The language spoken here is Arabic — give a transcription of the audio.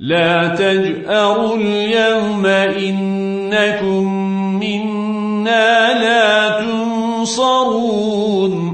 لا تجأروا اليوم إنكم منا لا تنصرون.